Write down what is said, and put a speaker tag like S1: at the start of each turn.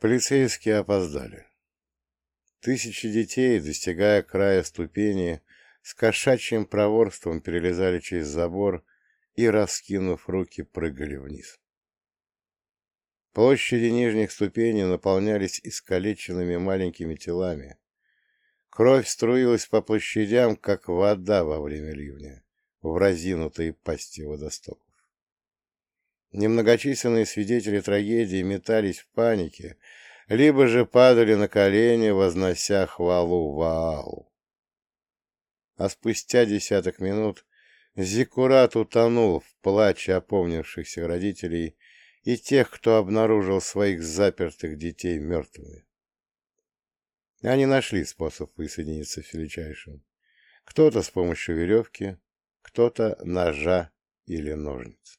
S1: Полицейские опоздали. Тысячи детей, достигая края ступени, с кошачьим проворством перелезали через забор и, раскинув руки, прыгали вниз. Площади нижних ступеней наполнялись искалеченными маленькими телами. Кровь струилась по площадям, как вода во время ливня, в разинутые пасти водостоков. Немногочисленные свидетели трагедии метались в панике, либо же падали на колени, вознося хвалу Ваалу. А спустя десяток минут Зиккурат утонул в плаче опомнившихся родителей и тех, кто обнаружил своих запертых детей мертвыми. Они нашли способ присоединиться к величайшим. Кто-то с помощью веревки, кто-то ножа или ножниц.